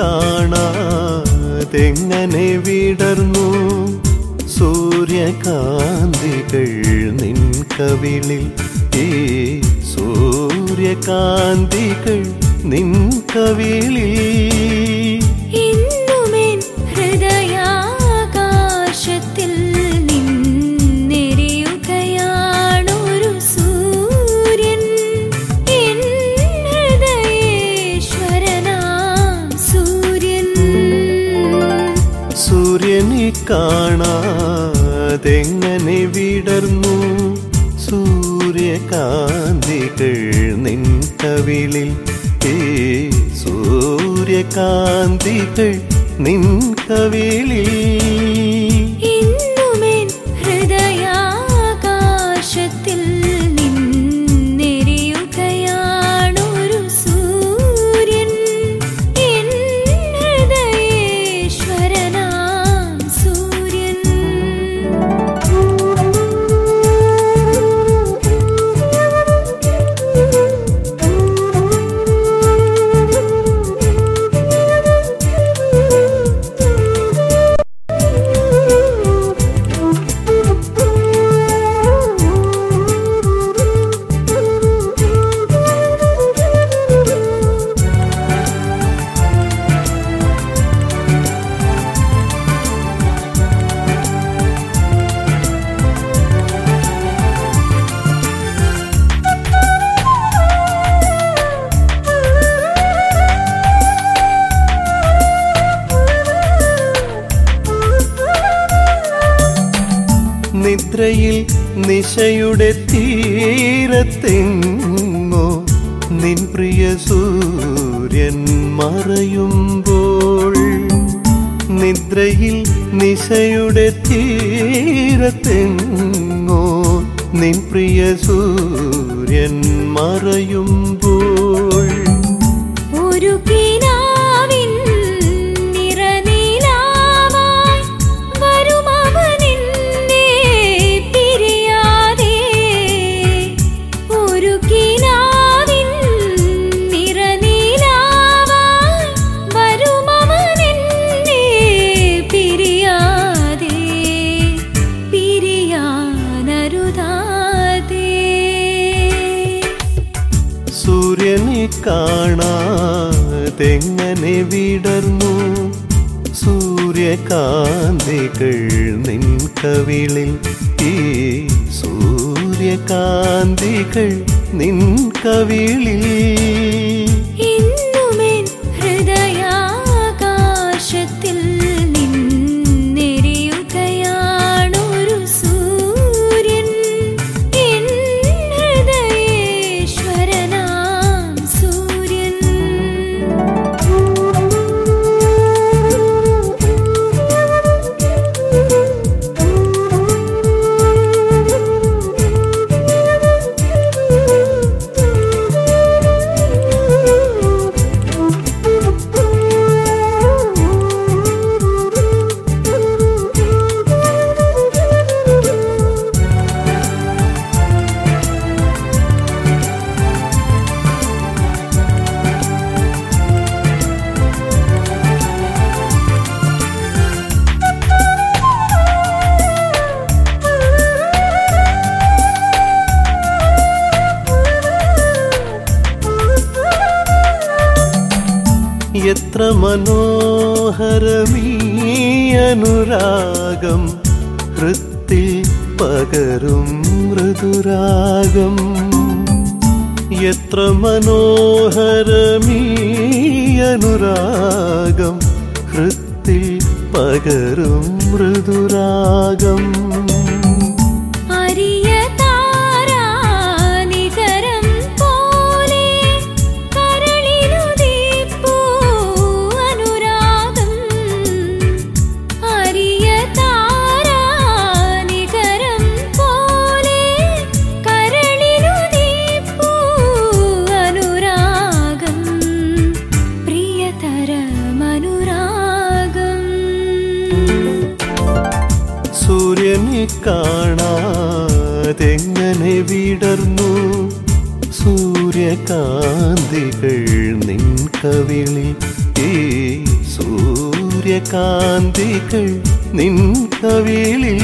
കാണാതെങ്ങനെ വിടർന്നു? സൂര്യകാന്തികൾ നിൻ കവിളിൽ. ഈ സൂര്യകാന്തികൾ നിൻ കവിളിൽ. കാണാതെങ്ങനെ വിടർന്നു? സൂര്യകാന്തികൾ നിൻ കവിളിൽ ഏ സൂര്യകാന്തികൾ നിൻ കവിളിൽ. നിദ്രയിൽ നിശയുടെ തീരത്തെങ്ങോ നിൻ പ്രിയ സൂര്യൻ മറയുമ്പോൾ നിദ്രയിൽ നിശയുടെ തീരത്തെങ്ങോ നിൻ പ്രിയ സൂര്യൻ മറയുമ്പോൾ കാണാതെങ്ങനെ വിടർന്നു. സൂര്യകാന്തികൾ നിൻ കവിളിൽ. ഈ സൂര്യകാന്തികൾ നിൻ കവിളിൽ. എത്ര മനോഹരമീ അനുരാഗം ഹൃത്തിൽ പകരും മൃദുരാഗം. എത്ര മനോഹരമീ അനുരാഗം ഹൃത്തിൽ പകരും മൃദുരാഗം. നിന്നെ കാണാതെങ്ങനെ വിടർന്നു? സൂര്യകാന്തികൾ നിൻ കവിളി ഈ സൂര്യകാന്തികൾ നിൻ കവിളി